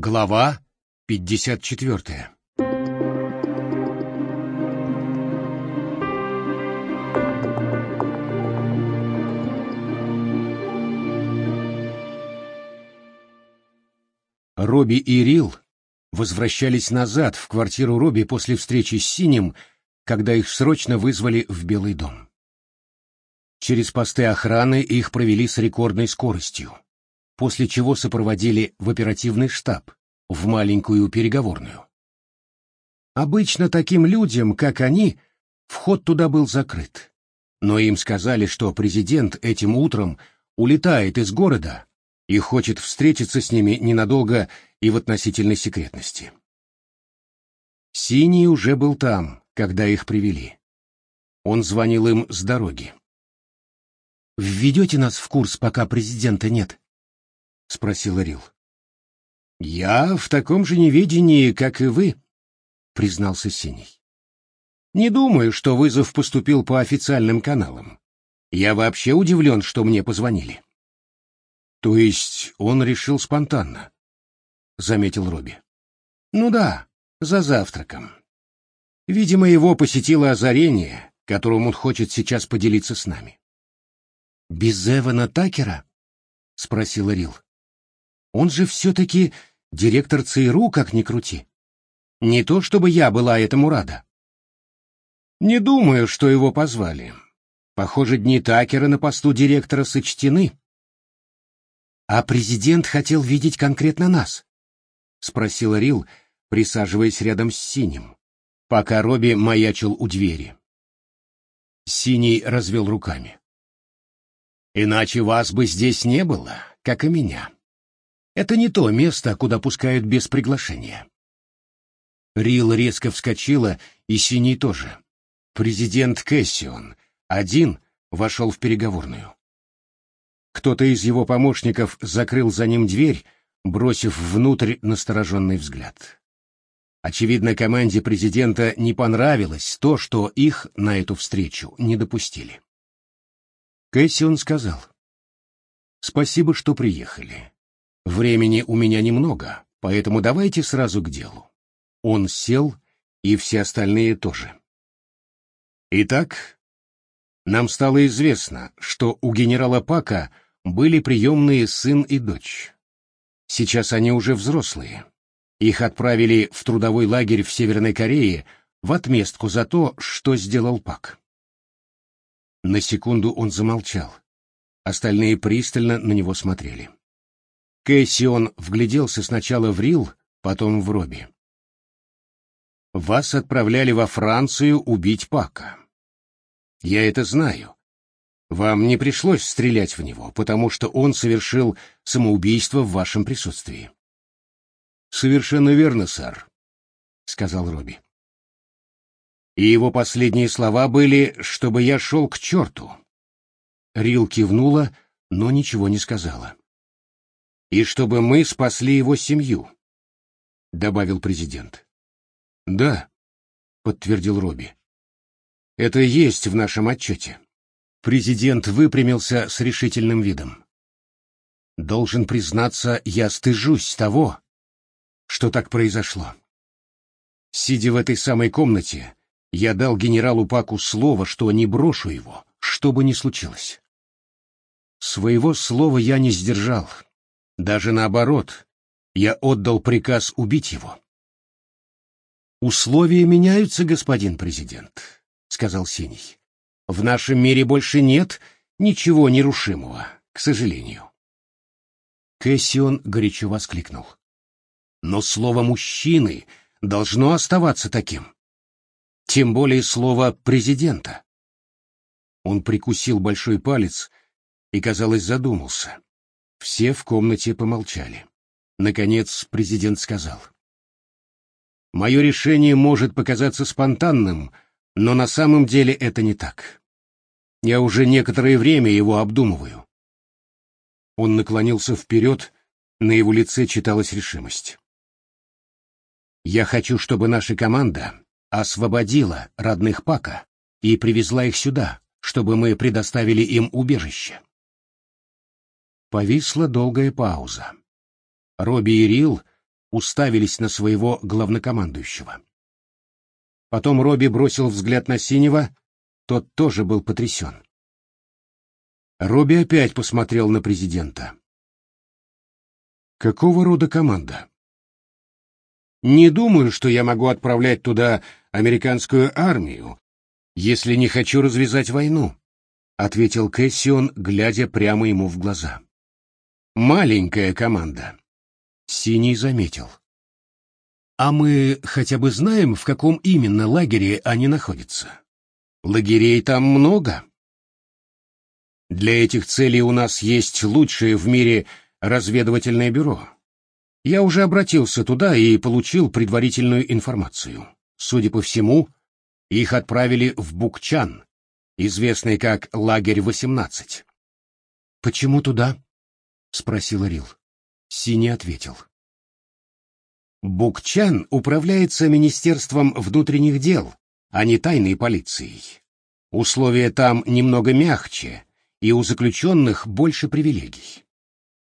Глава 54 Робби и Рил возвращались назад в квартиру Робби после встречи с Синим, когда их срочно вызвали в Белый дом. Через посты охраны их провели с рекордной скоростью, после чего сопроводили в оперативный штаб, в маленькую переговорную. Обычно таким людям, как они, вход туда был закрыт. Но им сказали, что президент этим утром улетает из города и хочет встретиться с ними ненадолго и в относительной секретности. Синий уже был там, когда их привели. Он звонил им с дороги. «Введете нас в курс, пока президента нет?» — спросил Рил. «Я в таком же неведении, как и вы», — признался Синий. «Не думаю, что вызов поступил по официальным каналам. Я вообще удивлен, что мне позвонили». То есть он решил спонтанно, заметил Робби. Ну да, за завтраком. Видимо, его посетило озарение, которым он хочет сейчас поделиться с нами. Без Эвана Такера? спросила Рил. Он же все-таки директор ЦРУ, как ни крути. Не то чтобы я была этому рада. Не думаю, что его позвали. Похоже, дни Такера на посту директора сочтены. «А президент хотел видеть конкретно нас?» — спросил Рил, присаживаясь рядом с Синим, пока Робби маячил у двери. Синий развел руками. «Иначе вас бы здесь не было, как и меня. Это не то место, куда пускают без приглашения». Рил резко вскочила, и Синий тоже. Президент Кэссион, один, вошел в переговорную. Кто-то из его помощников закрыл за ним дверь, бросив внутрь настороженный взгляд. Очевидно, команде президента не понравилось то, что их на эту встречу не допустили. Кэссион сказал, «Спасибо, что приехали. Времени у меня немного, поэтому давайте сразу к делу». Он сел, и все остальные тоже. Итак, нам стало известно, что у генерала Пака были приемные сын и дочь. Сейчас они уже взрослые. Их отправили в трудовой лагерь в Северной Корее в отместку за то, что сделал Пак. На секунду он замолчал. Остальные пристально на него смотрели. Кэссион вгляделся сначала в Рил, потом в Робби. «Вас отправляли во Францию убить Пака. Я это знаю, вам не пришлось стрелять в него, потому что он совершил самоубийство в вашем присутствии. Совершенно верно, сэр, сказал Робби. И его последние слова были, чтобы я шел к черту. Рил кивнула, но ничего не сказала. И чтобы мы спасли его семью, добавил президент. Да, подтвердил Робби. Это есть в нашем отчете. Президент выпрямился с решительным видом. Должен признаться, я стыжусь того, что так произошло. Сидя в этой самой комнате, я дал генералу Паку слово, что не брошу его, что бы ни случилось. Своего слова я не сдержал. Даже наоборот, я отдал приказ убить его. «Условия меняются, господин президент», — сказал Синий. В нашем мире больше нет ничего нерушимого, к сожалению. Кэссион горячо воскликнул. Но слово «мужчины» должно оставаться таким. Тем более слово «президента». Он прикусил большой палец и, казалось, задумался. Все в комнате помолчали. Наконец президент сказал. «Мое решение может показаться спонтанным, но на самом деле это не так. Я уже некоторое время его обдумываю. Он наклонился вперед, на его лице читалась решимость. Я хочу, чтобы наша команда освободила родных Пака и привезла их сюда, чтобы мы предоставили им убежище. Повисла долгая пауза. Робби и Рил уставились на своего главнокомандующего. Потом Робби бросил взгляд на Синего, тот тоже был потрясен. Робби опять посмотрел на президента. Какого рода команда? Не думаю, что я могу отправлять туда американскую армию, если не хочу развязать войну, ответил Кэссион, глядя прямо ему в глаза. Маленькая команда. Синий заметил. А мы хотя бы знаем, в каком именно лагере они находятся? Лагерей там много. Для этих целей у нас есть лучшее в мире разведывательное бюро. Я уже обратился туда и получил предварительную информацию. Судя по всему, их отправили в Букчан, известный как лагерь 18. Почему туда? Спросил Рил. Синий ответил. Букчан управляется Министерством внутренних дел, а не тайной полицией. Условия там немного мягче, и у заключенных больше привилегий.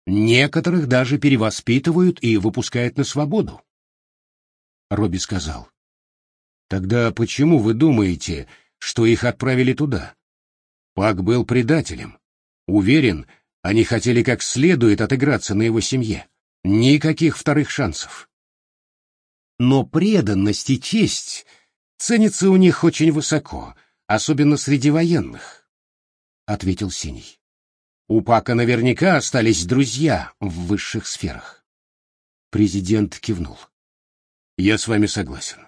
Некоторых даже перевоспитывают и выпускают на свободу. Робби сказал. Тогда почему вы думаете, что их отправили туда? Пак был предателем. Уверен, они хотели как следует отыграться на его семье. Никаких вторых шансов. Но преданность и честь ценятся у них очень высоко, особенно среди военных, — ответил Синий. У Пака наверняка остались друзья в высших сферах. Президент кивнул. Я с вами согласен.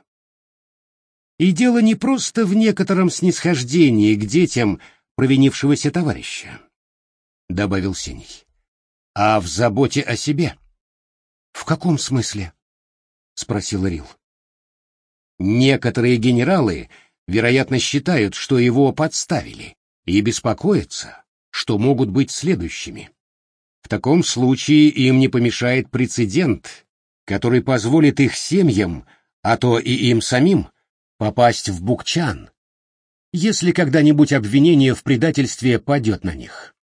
И дело не просто в некотором снисхождении к детям провинившегося товарища, — добавил Синий, — а в заботе о себе. — В каком смысле? — спросил Рил. Некоторые генералы, вероятно, считают, что его подставили, и беспокоятся, что могут быть следующими. В таком случае им не помешает прецедент, который позволит их семьям, а то и им самим, попасть в Букчан, если когда-нибудь обвинение в предательстве падет на них.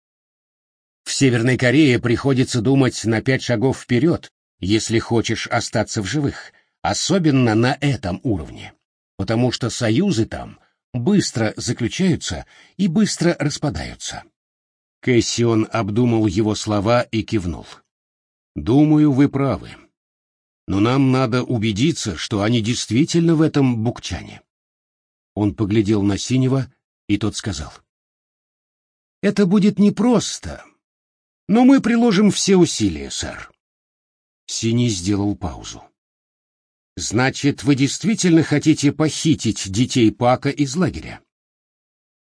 В Северной Корее приходится думать на пять шагов вперед, если хочешь остаться в живых, особенно на этом уровне, потому что союзы там быстро заключаются и быстро распадаются. Кэссион обдумал его слова и кивнул. «Думаю, вы правы. Но нам надо убедиться, что они действительно в этом букчане». Он поглядел на Синего, и тот сказал. «Это будет непросто, но мы приложим все усилия, сэр». Синий сделал паузу. «Значит, вы действительно хотите похитить детей Пака из лагеря?»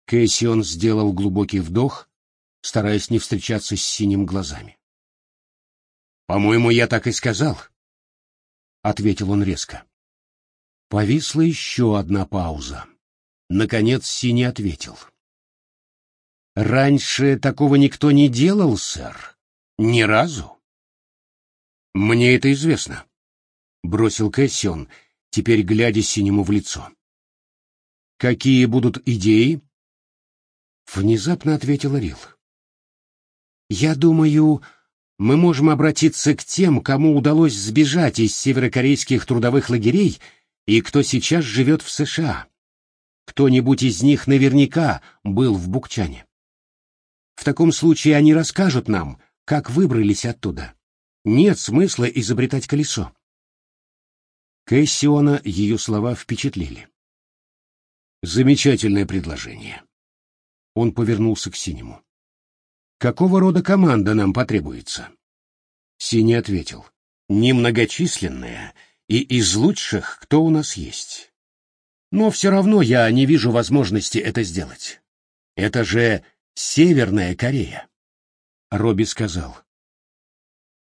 Кэссион сделал глубокий вдох, стараясь не встречаться с синим глазами. «По-моему, я так и сказал», — ответил он резко. Повисла еще одна пауза. Наконец Синий ответил. «Раньше такого никто не делал, сэр. Ни разу». «Мне это известно», — бросил Кэссион, теперь глядя Синему в лицо. «Какие будут идеи?» Внезапно ответил Рил. Я думаю, мы можем обратиться к тем, кому удалось сбежать из северокорейских трудовых лагерей и кто сейчас живет в США. Кто-нибудь из них наверняка был в Букчане. В таком случае они расскажут нам, как выбрались оттуда. Нет смысла изобретать колесо. Кэссиона ее слова впечатлили. Замечательное предложение. Он повернулся к Синему. Какого рода команда нам потребуется? Синий ответил. Немногочисленная и из лучших, кто у нас есть. Но все равно я не вижу возможности это сделать. Это же Северная Корея. Робби сказал.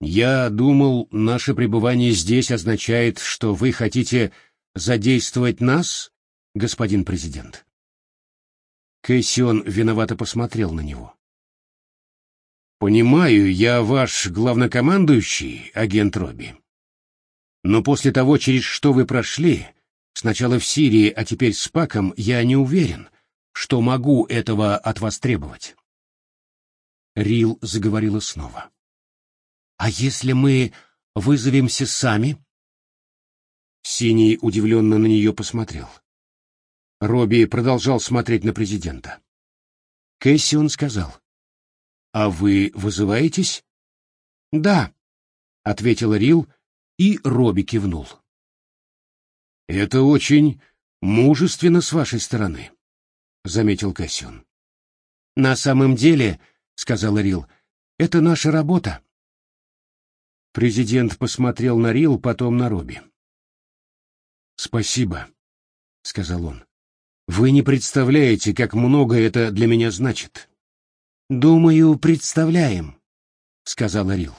Я думал, наше пребывание здесь означает, что вы хотите задействовать нас, господин президент. Кэссион виновато посмотрел на него. Понимаю, я ваш главнокомандующий, агент Робби. Но после того, через что вы прошли, сначала в Сирии, а теперь с Паком, я не уверен, что могу этого от вас требовать. Рил заговорила снова. А если мы вызовемся сами?» Синий удивленно на нее посмотрел. Робби продолжал смотреть на президента. Кэссион сказал. «А вы вызываетесь?» «Да», — ответила Рил, и Робби кивнул. «Это очень мужественно с вашей стороны», — заметил Кэссион. «На самом деле», — сказала Рил, — «это наша работа». Президент посмотрел на Рил, потом на Робби. «Спасибо», — сказал он. «Вы не представляете, как много это для меня значит». «Думаю, представляем», — сказала Рил.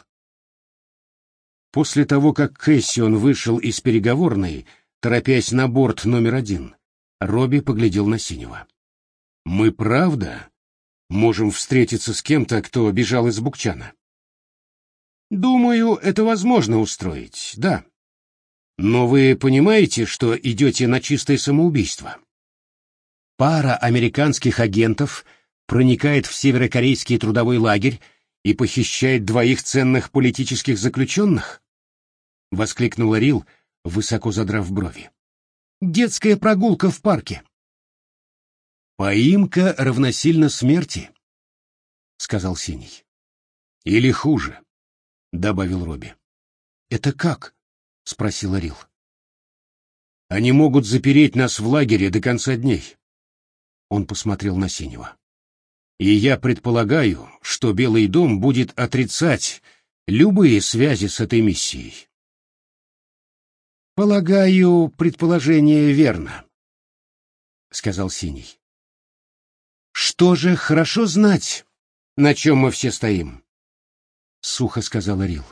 После того, как Кэссион вышел из переговорной, торопясь на борт номер один, Робби поглядел на Синего. «Мы правда можем встретиться с кем-то, кто бежал из Букчана?» «Думаю, это возможно устроить, да. Но вы понимаете, что идете на чистое самоубийство?» Пара американских агентов проникает в северокорейский трудовой лагерь и похищает двоих ценных политических заключенных? — воскликнула Рил, высоко задрав брови. «Детская прогулка в парке». «Поимка равносильно смерти», — сказал Синий. «Или хуже», — добавил Робби. «Это как?» — спросила Рил. «Они могут запереть нас в лагере до конца дней». Он посмотрел на Синего. «И я предполагаю, что Белый дом будет отрицать любые связи с этой миссией. «Полагаю, предположение верно», — сказал Синий. «Что же, хорошо знать, на чем мы все стоим», — сухо сказала Рил.